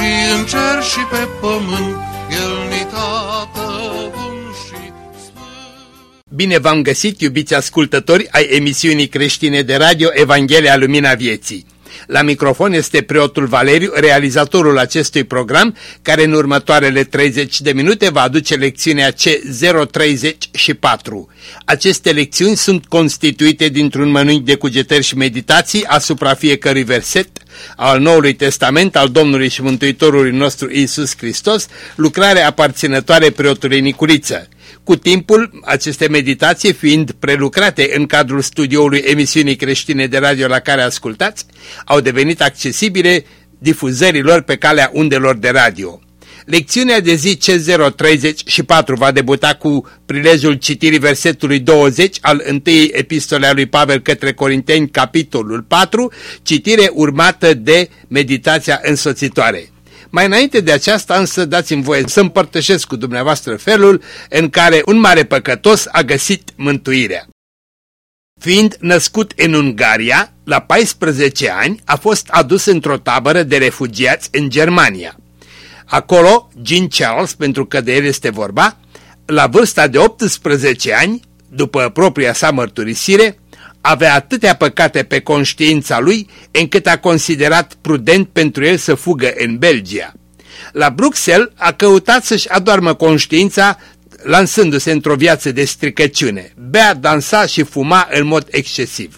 și în cer și pe pământ, El ni tată bun și sfânt. Bine v-am găsit, iubiți ascultători ai emisiunii creștine de radio Evanghelia Lumina Vieții. La microfon este preotul Valeriu, realizatorul acestui program, care în următoarele 30 de minute va aduce lecțiunea C034. Aceste lecțiuni sunt constituite dintr-un mănânc de cugetări și meditații asupra fiecărui verset al Noului Testament al Domnului și Mântuitorului nostru Isus Hristos, lucrare aparținătoare preotului Nicuriță cu timpul aceste meditații fiind prelucrate în cadrul studioului emisiunii creștine de radio la care ascultați, au devenit accesibile difuzărilor pe calea undelor de radio. Lecțiunea de zi C034 va debuta cu prilejul citirii versetului 20 al întâiei epistole a lui Pavel către Corinteni, capitolul 4, citire urmată de meditația însoțitoare. Mai înainte de aceasta însă dați-mi voie să împărtășesc cu dumneavoastră felul în care un mare păcătos a găsit mântuirea. Fiind născut în Ungaria, la 14 ani a fost adus într-o tabără de refugiați în Germania. Acolo, Jean Charles, pentru că de el este vorba, la vârsta de 18 ani, după propria sa mărturisire, avea atâtea păcate pe conștiința lui încât a considerat prudent pentru el să fugă în Belgia. La Bruxelles a căutat să-și adoarmă conștiința lansându-se într-o viață de stricăciune, bea, dansa și fuma în mod excesiv.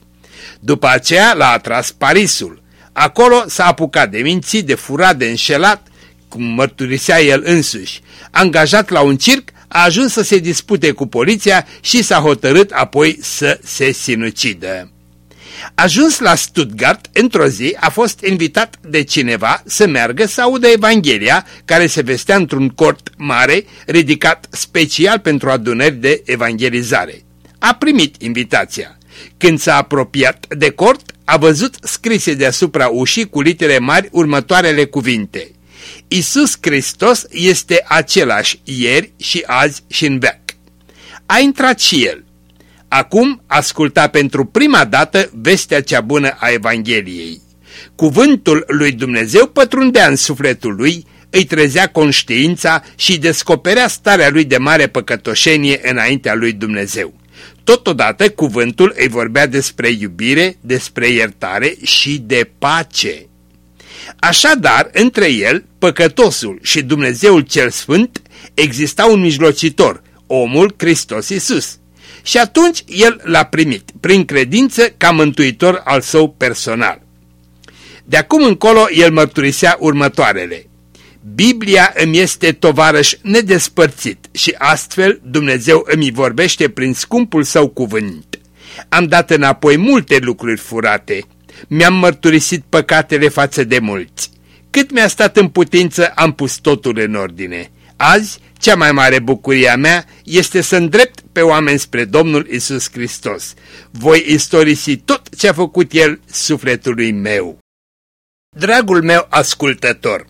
După aceea l-a atras Parisul. Acolo s-a apucat de minții, de furat, de înșelat, cum mărturisea el însuși. Angajat la un circ, a ajuns să se dispute cu poliția și s-a hotărât apoi să se sinucidă. Ajuns la Stuttgart, într-o zi a fost invitat de cineva să meargă să audă Evanghelia, care se vestea într-un cort mare, ridicat special pentru adunări de evangelizare. A primit invitația. Când s-a apropiat de cort, a văzut scrise deasupra ușii cu litere mari următoarele cuvinte – Isus Hristos este același ieri și azi și în veac. A intrat și el. Acum asculta pentru prima dată vestea cea bună a Evangheliei. Cuvântul lui Dumnezeu pătrundea în sufletul lui, îi trezea conștiința și descoperea starea lui de mare păcătoșenie înaintea lui Dumnezeu. Totodată cuvântul îi vorbea despre iubire, despre iertare și de pace. Așadar, între el, păcătosul și Dumnezeul cel Sfânt, exista un mijlocitor, omul Hristos Iisus. Și atunci el l-a primit, prin credință, ca mântuitor al său personal. De acum încolo el mărturisea următoarele. Biblia îmi este tovarăș nedespărțit și astfel Dumnezeu îmi vorbește prin scumpul său cuvânt. Am dat înapoi multe lucruri furate, mi-am mărturisit păcatele față de mulți. Cât mi-a stat în putință, am pus totul în ordine. Azi, cea mai mare bucurie a mea este să îndrept pe oameni spre Domnul Isus Hristos. Voi istorisi tot ce a făcut El sufletului meu. Dragul meu ascultător,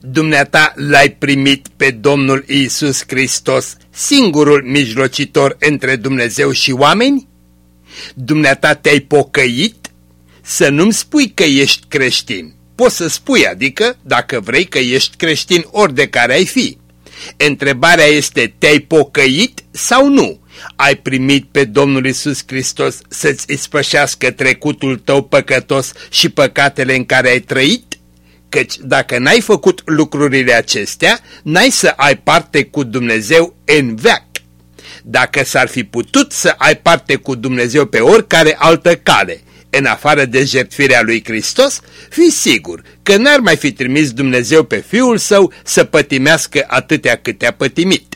dumneata l-ai primit pe Domnul Isus Hristos, singurul mijlocitor între Dumnezeu și oameni? Dumneata te-ai pocăit să nu-mi spui că ești creștin. Poți să spui, adică, dacă vrei că ești creștin ori de care ai fi. Întrebarea este, te-ai pocăit sau nu? Ai primit pe Domnul Isus Hristos să-ți ispășească trecutul tău păcătos și păcatele în care ai trăit? Căci dacă n-ai făcut lucrurile acestea, n-ai să ai parte cu Dumnezeu în veac. Dacă s-ar fi putut să ai parte cu Dumnezeu pe oricare altă cale, în afară de jertfirea lui Hristos, fi sigur că n-ar mai fi trimis Dumnezeu pe Fiul Său să pătimească atâtea câte a pătimit.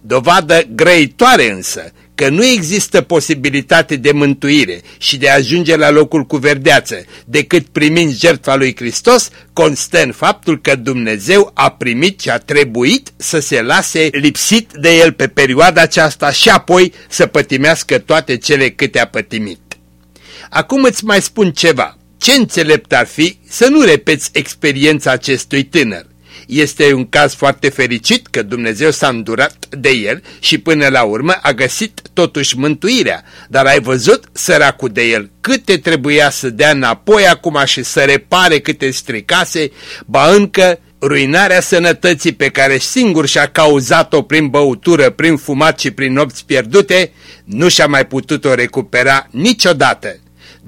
Dovadă grăitoare însă că nu există posibilitate de mântuire și de a ajunge la locul cu verdeață decât primind jertfa lui Hristos, constă în faptul că Dumnezeu a primit și a trebuit să se lase lipsit de el pe perioada aceasta și apoi să pătimească toate cele câte a pătimit. Acum îți mai spun ceva. Ce înțelept ar fi să nu repeți experiența acestui tânăr. Este un caz foarte fericit că Dumnezeu s-a îndurat de el și până la urmă a găsit totuși mântuirea. Dar ai văzut săracul de el câte trebuia să dea înapoi acum și să repare câte stricase, ba încă ruinarea sănătății pe care singur și-a cauzat-o prin băutură, prin fumat și prin nopți pierdute, nu și-a mai putut-o recupera niciodată.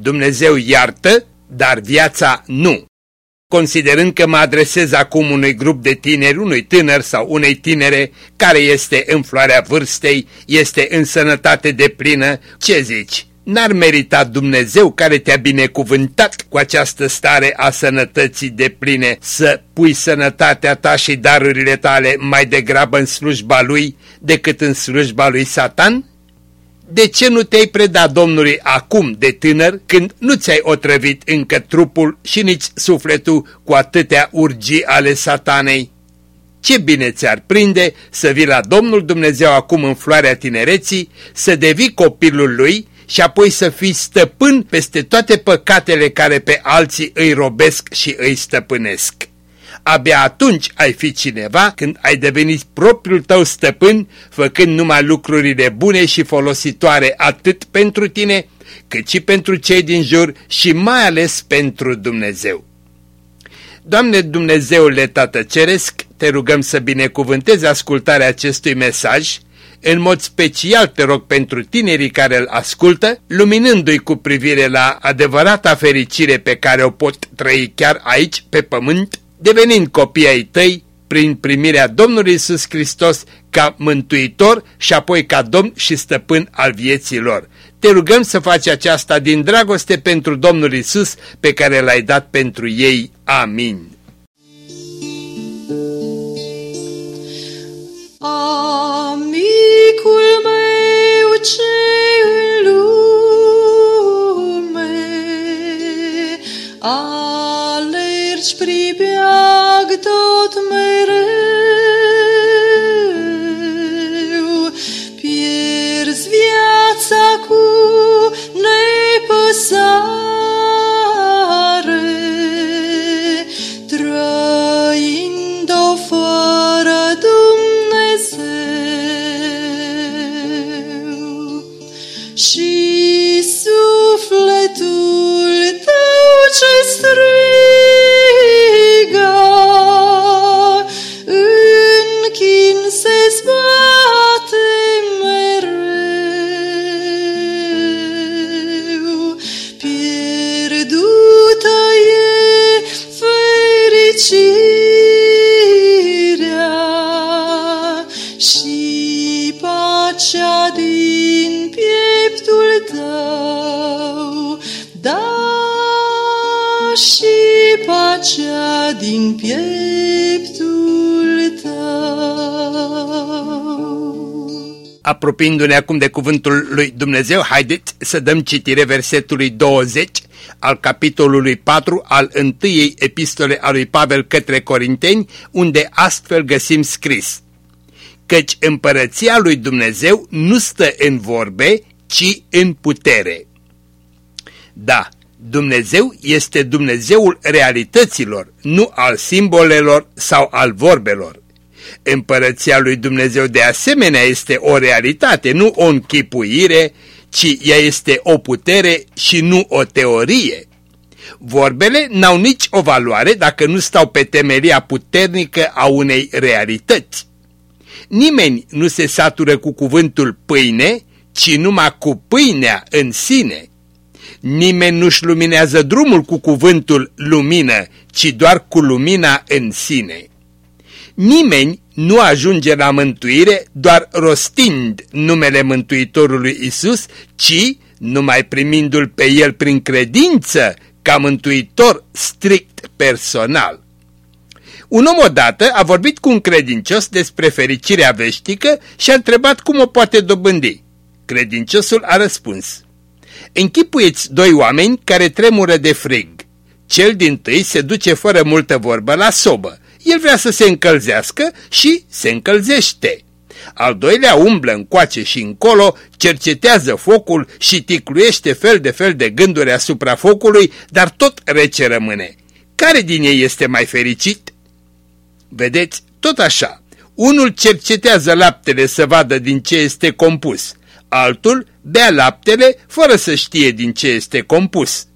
Dumnezeu iartă, dar viața nu. Considerând că mă adresez acum unui grup de tineri, unui tânăr sau unei tinere care este în floarea vârstei, este în sănătate de plină, ce zici? N-ar merita Dumnezeu care te-a binecuvântat cu această stare a sănătății de pline să pui sănătatea ta și darurile tale mai degrabă în slujba lui decât în slujba lui Satan? De ce nu te-ai predat Domnului acum de tânăr când nu ți-ai otrăvit încă trupul și nici sufletul cu atâtea urgii ale satanei? Ce bine ți-ar prinde să vii la Domnul Dumnezeu acum în floarea tinereții, să devii copilul lui și apoi să fii stăpân peste toate păcatele care pe alții îi robesc și îi stăpânesc. Abia atunci ai fi cineva când ai devenit propriul tău stăpân, făcând numai lucrurile bune și folositoare atât pentru tine, cât și pentru cei din jur și mai ales pentru Dumnezeu. Doamne Dumnezeule Tată Ceresc, te rugăm să binecuvântezi ascultarea acestui mesaj, în mod special te rog pentru tinerii care îl ascultă, luminându-i cu privire la adevărata fericire pe care o pot trăi chiar aici, pe pământ, devenind copii ai tăi prin primirea Domnului Isus Hristos ca mântuitor și apoi ca domn și stăpân al vieții lor. Te rugăm să faci aceasta din dragoste pentru Domnul Isus pe care l-ai dat pentru ei. Amin. fribjörn Apropiindu-ne acum de cuvântul lui Dumnezeu, haideți să dăm citire versetului 20 al capitolului 4 al întâiei epistole a lui Pavel către Corinteni, unde astfel găsim scris Căci împărăția lui Dumnezeu nu stă în vorbe, ci în putere. Da, Dumnezeu este Dumnezeul realităților, nu al simbolelor sau al vorbelor. Împărăția lui Dumnezeu de asemenea este o realitate, nu o închipuire, ci ea este o putere și nu o teorie. Vorbele n-au nici o valoare dacă nu stau pe temelia puternică a unei realități. Nimeni nu se satură cu cuvântul pâine, ci numai cu pâinea în sine. Nimeni nu-și luminează drumul cu cuvântul lumină, ci doar cu lumina în sine. Nimeni nu ajunge la mântuire doar rostind numele Mântuitorului Isus, ci numai primindu-l pe el prin credință ca mântuitor strict personal. Un om odată a vorbit cu un credincios despre fericirea veșnică și a întrebat cum o poate dobândi. Credinciosul a răspuns, Închipuieți doi oameni care tremură de frig. Cel din tâi se duce fără multă vorbă la sobă. El vrea să se încălzească și se încălzește. Al doilea umblă încoace și încolo, cercetează focul și ticluiește fel de fel de gânduri asupra focului, dar tot rece rămâne. Care din ei este mai fericit? Vedeți, tot așa. Unul cercetează laptele să vadă din ce este compus, altul bea laptele fără să știe din ce este compus.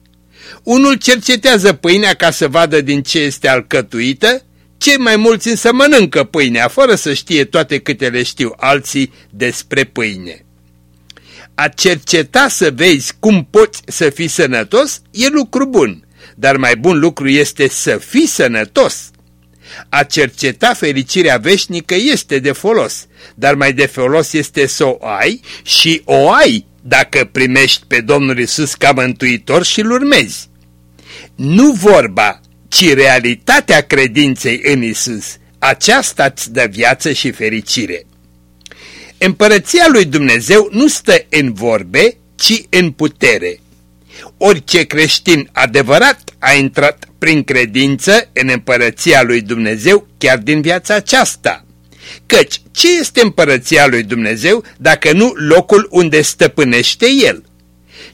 Unul cercetează pâinea ca să vadă din ce este alcătuită, cei mai mulți însă mănâncă pâinea fără să știe toate câte le știu alții despre pâine. A cerceta să vezi cum poți să fii sănătos e lucru bun, dar mai bun lucru este să fii sănătos. A cerceta fericirea veșnică este de folos, dar mai de folos este să o ai și o ai dacă primești pe Domnul Isus ca mântuitor și îl urmezi. Nu vorba, ci realitatea credinței în Isus, aceasta îți dă viață și fericire. Împărăția lui Dumnezeu nu stă în vorbe, ci în putere. Orice creștin adevărat a intrat prin credință în împărăția lui Dumnezeu chiar din viața aceasta. Căci ce este împărăția lui Dumnezeu dacă nu locul unde stăpânește El?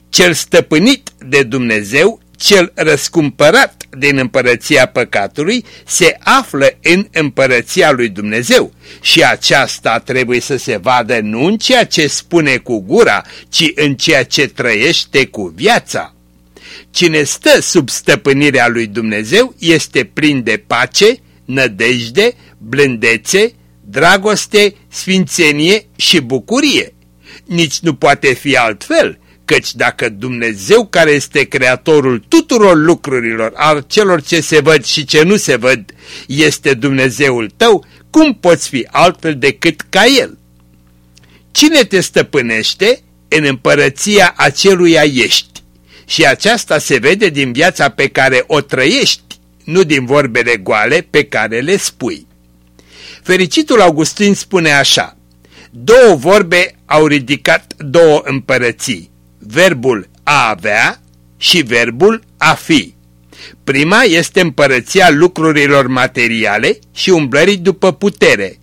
Cel stăpânit de Dumnezeu, cel răscumpărat din împărăția păcatului, se află în împărăția lui Dumnezeu și aceasta trebuie să se vadă nu în ceea ce spune cu gura, ci în ceea ce trăiește cu viața. Cine stă sub stăpânirea lui Dumnezeu este plin de pace, nădejde, blândețe, dragoste, sfințenie și bucurie. Nici nu poate fi altfel, căci dacă Dumnezeu care este creatorul tuturor lucrurilor, al celor ce se văd și ce nu se văd, este Dumnezeul tău, cum poți fi altfel decât ca El? Cine te stăpânește, în împărăția aceluia ești. Și aceasta se vede din viața pe care o trăiești, nu din vorbele goale pe care le spui. Fericitul Augustin spune așa, două vorbe au ridicat două împărății, verbul a avea și verbul a fi. Prima este împărăția lucrurilor materiale și umblării după putere.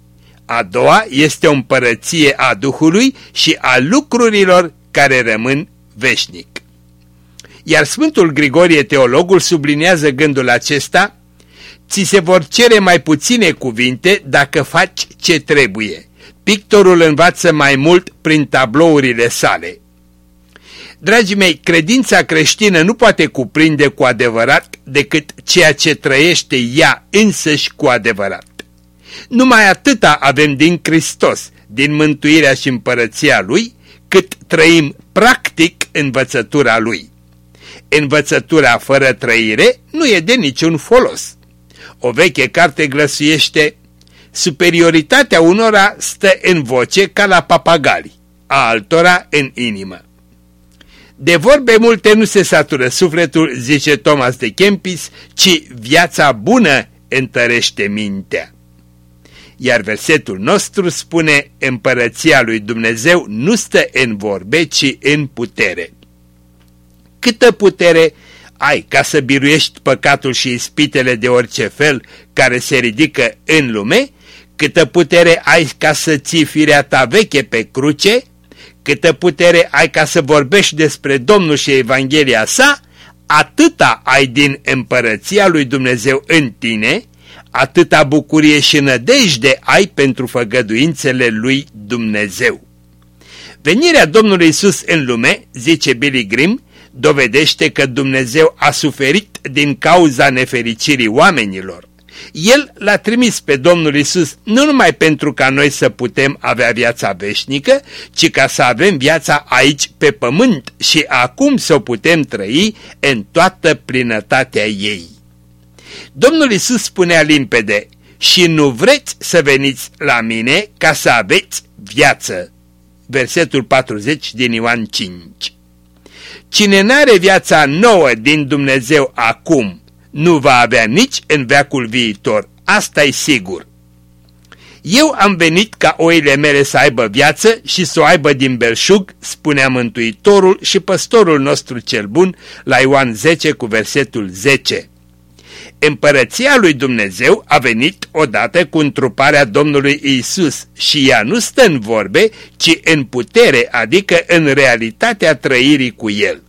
A doua este o împărăție a Duhului și a lucrurilor care rămân veșnic. Iar Sfântul Grigorie Teologul subliniază gândul acesta, ți se vor cere mai puține cuvinte dacă faci ce trebuie. Pictorul învață mai mult prin tablourile sale. Dragii mei, credința creștină nu poate cuprinde cu adevărat decât ceea ce trăiește ea însăși cu adevărat. Numai atâta avem din Hristos, din mântuirea și împărăția Lui, cât trăim practic învățătura Lui. Învățătura fără trăire nu e de niciun folos. O veche carte glăsuiește, superioritatea unora stă în voce ca la papagali, a altora în inimă. De vorbe multe nu se satură sufletul, zice Thomas de Kempis, ci viața bună întărește mintea. Iar versetul nostru spune, împărăția lui Dumnezeu nu stă în vorbe, ci în putere. Câtă putere ai ca să biruiești păcatul și ispitele de orice fel care se ridică în lume, câtă putere ai ca să ții firea ta veche pe cruce, câtă putere ai ca să vorbești despre Domnul și Evanghelia sa, atâta ai din împărăția lui Dumnezeu în tine, atâta bucurie și nădejde ai pentru făgăduințele lui Dumnezeu. Venirea Domnului Isus în lume, zice Billy Grimm, dovedește că Dumnezeu a suferit din cauza nefericirii oamenilor. El l-a trimis pe Domnul Isus nu numai pentru ca noi să putem avea viața veșnică, ci ca să avem viața aici pe pământ și acum să o putem trăi în toată plinătatea ei. Domnul Isus spunea limpede, și nu vreți să veniți la mine ca să aveți viață. Versetul 40 din Ioan 5 Cine n-are viața nouă din Dumnezeu acum, nu va avea nici în veacul viitor, asta e sigur. Eu am venit ca oile mele să aibă viață și să o aibă din belșug, spunea Mântuitorul și păstorul nostru cel bun la Ioan 10 cu versetul 10. Împărăția lui Dumnezeu a venit odată cu întruparea Domnului Isus și ea nu stă în vorbe, ci în putere, adică în realitatea trăirii cu El.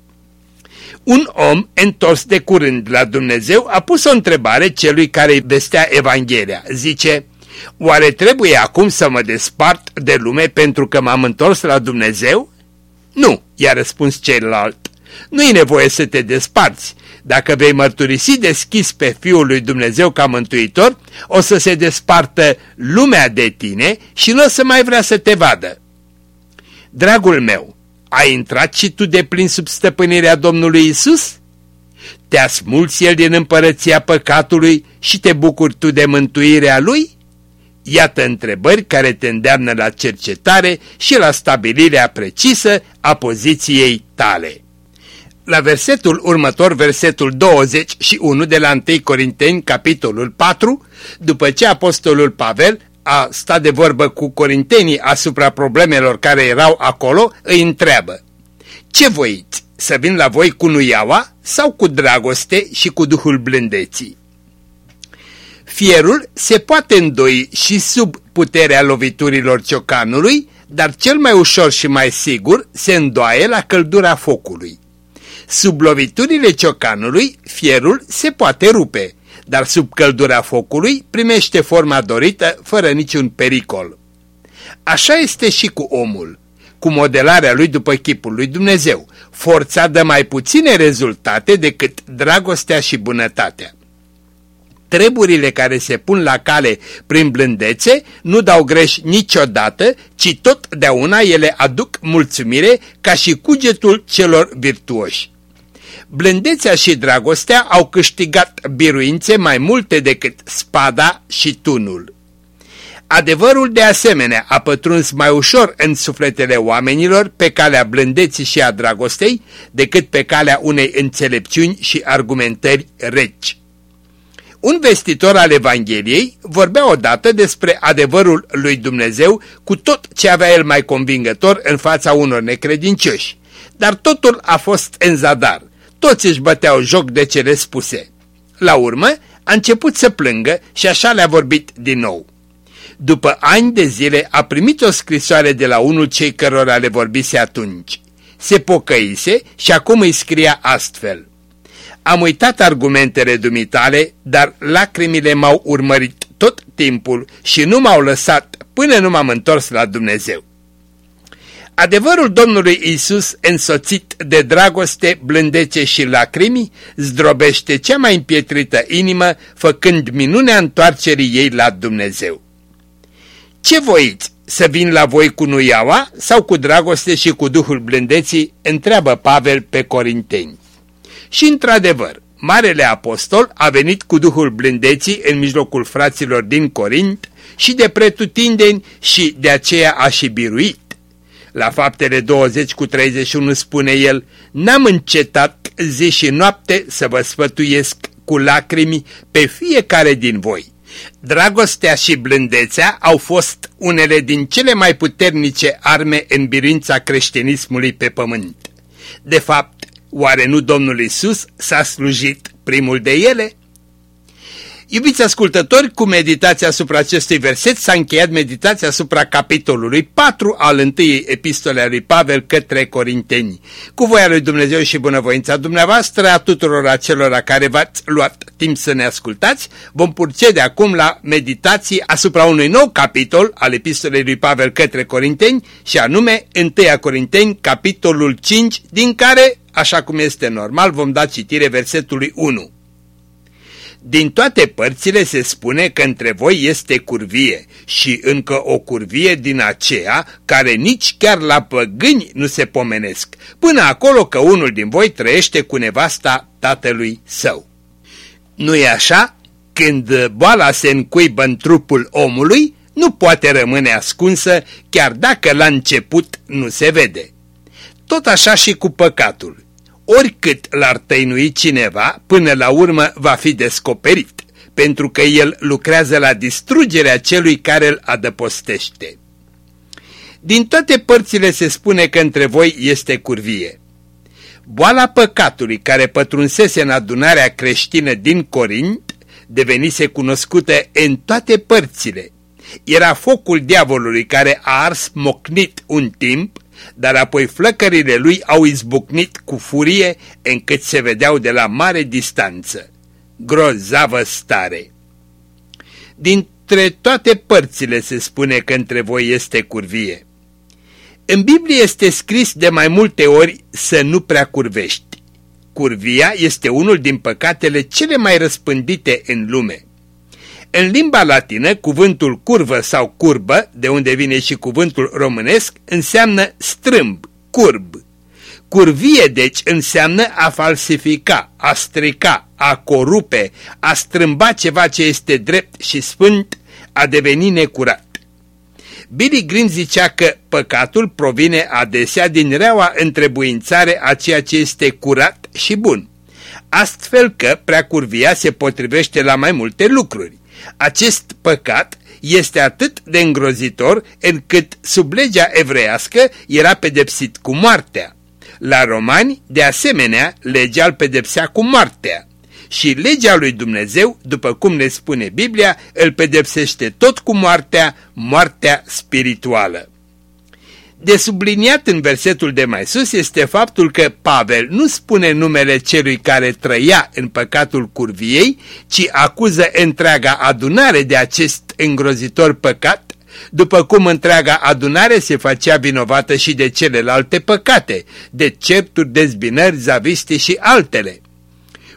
Un om întors de curând la Dumnezeu a pus o întrebare celui care îi vestea Evanghelia. Zice, oare trebuie acum să mă despart de lume pentru că m-am întors la Dumnezeu? Nu, i-a răspuns celălalt. Nu e nevoie să te desparți. Dacă vei mărturisi deschis pe Fiul lui Dumnezeu ca mântuitor, o să se despartă lumea de tine și nu o să mai vrea să te vadă. Dragul meu, ai intrat și tu de plin sub stăpânirea Domnului Isus? Te-a smuls El din împărăția păcatului și te bucuri tu de mântuirea Lui? Iată întrebări care te îndeamnă la cercetare și la stabilirea precisă a poziției tale. La versetul următor, versetul 21 de la 1 Corinteni, capitolul 4, după ce apostolul Pavel a stat de vorbă cu corintenii asupra problemelor care erau acolo, îi întreabă, Ce voiți, să vin la voi cu nuiaua sau cu dragoste și cu duhul blândeții? Fierul se poate îndoi și sub puterea loviturilor ciocanului, dar cel mai ușor și mai sigur se îndoaie la căldura focului. Sub loviturile ciocanului, fierul se poate rupe, dar sub căldura focului primește forma dorită fără niciun pericol. Așa este și cu omul. Cu modelarea lui după chipul lui Dumnezeu, forța dă mai puține rezultate decât dragostea și bunătatea. Treburile care se pun la cale prin blândețe nu dau greș niciodată, ci totdeauna ele aduc mulțumire ca și cugetul celor virtuoși. Blândețea și dragostea au câștigat biruințe mai multe decât spada și tunul. Adevărul de asemenea a pătruns mai ușor în sufletele oamenilor pe calea blândeții și a dragostei decât pe calea unei înțelepciuni și argumentări reci. Un vestitor al Evangheliei vorbea odată despre adevărul lui Dumnezeu cu tot ce avea el mai convingător în fața unor necredincioși. Dar totul a fost în zadar. Toți își băteau joc de cele spuse. La urmă a început să plângă și așa le-a vorbit din nou. După ani de zile a primit o scrisoare de la unul cei cărora le vorbise atunci. Se pocăise și acum îi scria astfel. Am uitat argumentele dumitale, dar lacrimile m-au urmărit tot timpul și nu m-au lăsat până nu m-am întors la Dumnezeu. Adevărul Domnului Isus, însoțit de dragoste, blândețe și lacrimi, zdrobește cea mai împietrită inimă, făcând minunea întoarcerii ei la Dumnezeu. Ce voiți, să vin la voi cu nuiaua sau cu dragoste și cu Duhul blândeții? Întreabă Pavel pe Corinteni. Și într-adevăr, Marele Apostol a venit cu Duhul blândeții în mijlocul fraților din Corint și de pretutindeni și de aceea a și biruit. La faptele 20 cu 31 spune el, N-am încetat zi și noapte să vă sfătuiesc cu lacrimi pe fiecare din voi. Dragostea și blândețea au fost unele din cele mai puternice arme în birința creștinismului pe pământ. De fapt, oare nu Domnul Isus s-a slujit primul de ele? Iubiți ascultători, cu meditația asupra acestui verset s-a încheiat meditația asupra capitolului 4 al întâiei epistole a lui Pavel către Corinteni. Cu voia lui Dumnezeu și bunăvoința dumneavoastră, a tuturor acelora care v-ați luat timp să ne ascultați, vom procede acum la meditații asupra unui nou capitol al epistolei lui Pavel către Corinteni și anume 1 Corinteni, capitolul 5, din care, așa cum este normal, vom da citire versetului 1. Din toate părțile se spune că între voi este curvie și încă o curvie din aceea care nici chiar la păgâni nu se pomenesc, până acolo că unul din voi trăiește cu nevasta tatălui său. nu e așa? Când boala se încuibă în trupul omului, nu poate rămâne ascunsă, chiar dacă la început nu se vede. Tot așa și cu păcatul oricât l-ar tăinui cineva, până la urmă va fi descoperit, pentru că el lucrează la distrugerea celui care îl adăpostește. Din toate părțile se spune că între voi este curvie. Boala păcatului care pătrunsese în adunarea creștină din Corint devenise cunoscută în toate părțile. Era focul diavolului care a ars mocnit un timp, dar apoi flăcările lui au izbucnit cu furie încât se vedeau de la mare distanță. Grozavă stare! Dintre toate părțile se spune că între voi este curvie. În Biblie este scris de mai multe ori să nu prea curvești. Curvia este unul din păcatele cele mai răspândite în lume. În limba latină, cuvântul curvă sau curbă, de unde vine și cuvântul românesc, înseamnă strâmb, curb. Curvie, deci, înseamnă a falsifica, a strica, a corupe, a strâmba ceva ce este drept și sfânt, a deveni necurat. Billy Green zicea că păcatul provine adesea din reaua întrebuințare a ceea ce este curat și bun. Astfel că preacurvia se potrivește la mai multe lucruri. Acest păcat este atât de îngrozitor încât sub legea evreiască era pedepsit cu moartea. La romani, de asemenea, legea îl pedepsea cu moartea și legea lui Dumnezeu, după cum ne spune Biblia, îl pedepsește tot cu moartea, moartea spirituală. De subliniat în versetul de mai sus este faptul că Pavel nu spune numele celui care trăia în păcatul curviei, ci acuză întreaga adunare de acest îngrozitor păcat, după cum întreaga adunare se facea vinovată și de celelalte păcate, de certuri, dezbinări, zaviste și altele.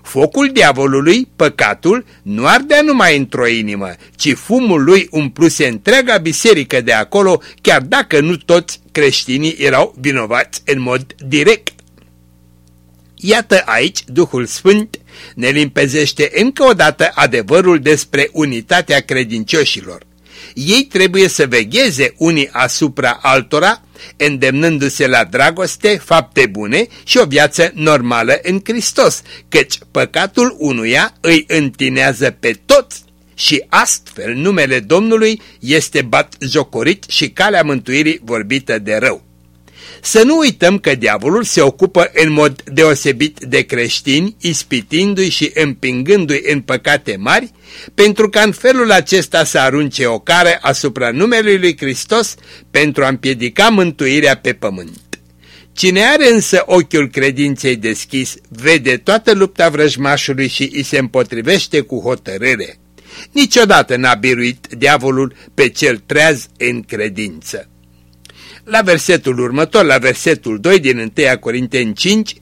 Focul diavolului, păcatul, nu ardea numai într-o inimă, ci fumul lui umpluse întreaga biserică de acolo, chiar dacă nu toți creștinii erau vinovați în mod direct. Iată aici Duhul Sfânt ne limpezește încă o dată adevărul despre unitatea credincioșilor. Ei trebuie să vegheze unii asupra altora, îndemnându-se la dragoste, fapte bune și o viață normală în Hristos, căci păcatul unuia îi întinează pe toți și astfel numele Domnului este bat jocorit și calea mântuirii vorbită de rău. Să nu uităm că diavolul se ocupă în mod deosebit de creștini, ispitindu-i și împingându-i în păcate mari, pentru ca în felul acesta să arunce o care asupra numelui lui Hristos pentru a împiedica mântuirea pe pământ. Cine are însă ochiul credinței deschis, vede toată lupta vrăjmașului și îi se împotrivește cu hotărâre. Niciodată n-a biruit diavolul pe cel treaz în credință. La versetul următor, la versetul 2 din 1 Corinteni 5,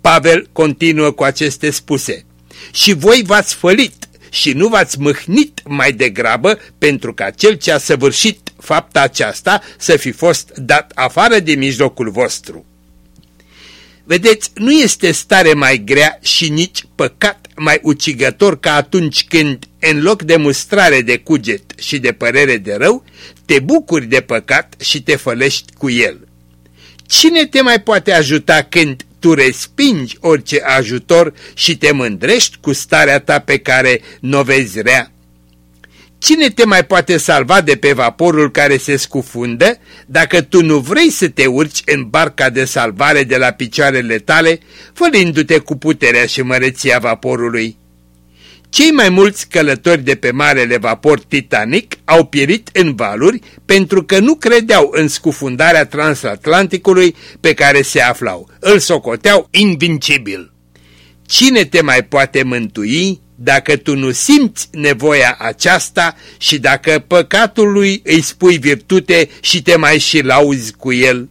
Pavel continuă cu aceste spuse. Și voi v-ați fălit și nu v-ați mâhnit mai degrabă pentru ca cel ce a săvârșit fapta aceasta să fi fost dat afară din mijlocul vostru. Vedeți, nu este stare mai grea și nici păcat mai ucigător ca atunci când, în loc de mustrare de cuget și de părere de rău, te bucuri de păcat și te fălești cu el. Cine te mai poate ajuta când tu respingi orice ajutor și te mândrești cu starea ta pe care nu vezi rea? Cine te mai poate salva de pe vaporul care se scufundă dacă tu nu vrei să te urci în barca de salvare de la picioarele tale, fălindu-te cu puterea și măreția vaporului? Cei mai mulți călători de pe marele vapor Titanic au pierit în valuri pentru că nu credeau în scufundarea transatlanticului pe care se aflau. Îl socoteau invincibil. Cine te mai poate mântui dacă tu nu simți nevoia aceasta și dacă păcatul lui îi spui virtute și te mai și lauzi cu el?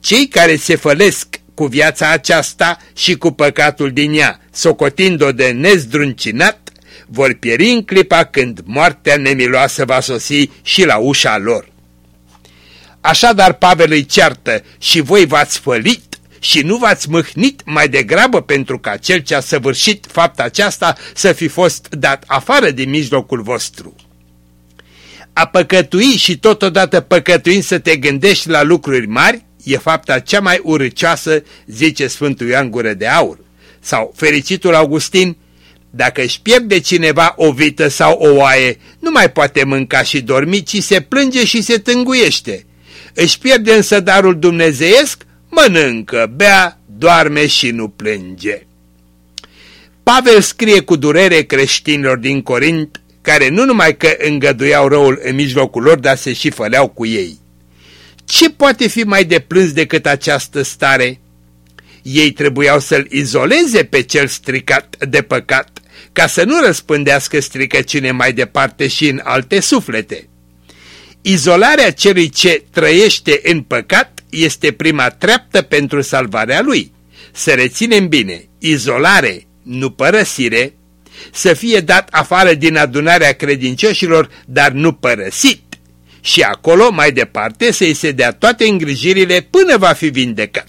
Cei care se fălesc cu viața aceasta și cu păcatul din ea, socotind-o de nezdruncinat, vor pieri în clipa când moartea nemiloasă va sosi și la ușa lor. Așadar Pavel îi ceartă și voi v-ați fălit și nu v-ați mâhnit mai degrabă pentru ca cel ce a săvârșit fapta aceasta să fi fost dat afară din mijlocul vostru. A păcătui și totodată păcătuind să te gândești la lucruri mari e fapta cea mai urâcioasă, zice Sfântul Ioan Gură de Aur. Sau fericitul Augustin, Dacă își pierde cineva o vită sau o oaie, nu mai poate mânca și dormi, ci se plânge și se tânguiește. Își pierde însă darul dumnezeiesc, mănâncă, bea, doarme și nu plânge. Pavel scrie cu durere creștinilor din Corint, care nu numai că îngăduiau răul în mijlocul lor, dar se și făleau cu ei. Ce poate fi mai de plâns decât această stare? Ei trebuiau să-l izoleze pe cel stricat de păcat, ca să nu răspândească stricăciune mai departe și în alte suflete. Izolarea celui ce trăiește în păcat este prima treaptă pentru salvarea lui. Să reținem bine, izolare, nu părăsire, să fie dat afară din adunarea credincioșilor, dar nu părăsit. Și acolo, mai departe, să-i se dea toate îngrijirile până va fi vindecat.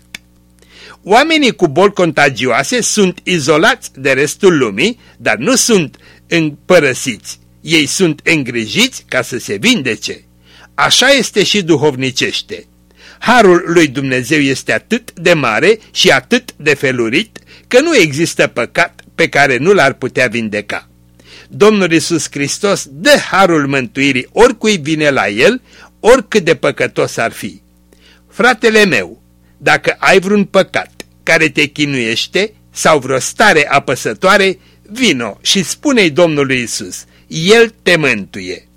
Oamenii cu boli contagioase sunt izolați de restul lumii, dar nu sunt împărăsiți. Ei sunt îngrijiți ca să se vindece. Așa este și duhovnicește. Harul lui Dumnezeu este atât de mare și atât de felurit că nu există păcat pe care nu l-ar putea vindeca. Domnul Isus Hristos dă harul mântuirii oricui vine la el, oricât de păcătos ar fi. Fratele meu, dacă ai vreun păcat care te chinuiește sau vreo stare apăsătoare, vino și spune-i Domnului Isus, El te mântuie.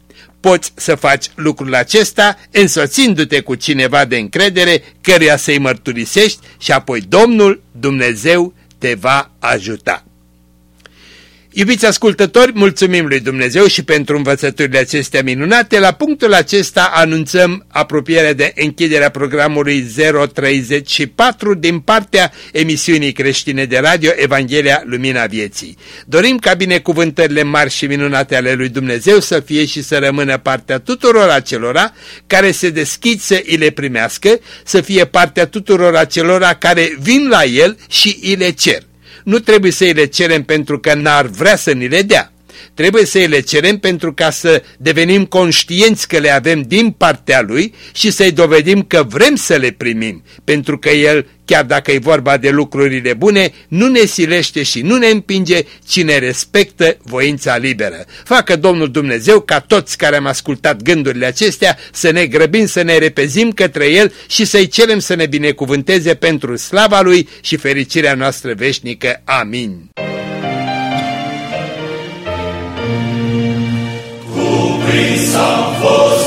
Poți să faci lucrul acesta însoțindu-te cu cineva de încredere căruia să-i mărturisești și apoi Domnul Dumnezeu te va ajuta. Iubiți ascultători, mulțumim lui Dumnezeu și pentru învățăturile acestea minunate. La punctul acesta anunțăm apropierea de închiderea programului 034 din partea emisiunii creștine de radio Evanghelia Lumina Vieții. Dorim ca binecuvântările mari și minunate ale lui Dumnezeu să fie și să rămână partea tuturor acelora care se deschid să îi le primească, să fie partea tuturor acelora care vin la El și îi le cer nu trebuie să îi le cerem pentru că n-ar vrea să ni le dea. Trebuie să îi le cerem pentru ca să devenim conștienți că le avem din partea Lui și să-i dovedim că vrem să le primim, pentru că El, chiar dacă e vorba de lucrurile bune, nu ne silește și nu ne împinge, ci ne respectă voința liberă. Facă Domnul Dumnezeu ca toți care am ascultat gândurile acestea să ne grăbim, să ne repezim către El și să-i cerem să ne binecuvânteze pentru slava Lui și fericirea noastră veșnică. Amin. Prins am fost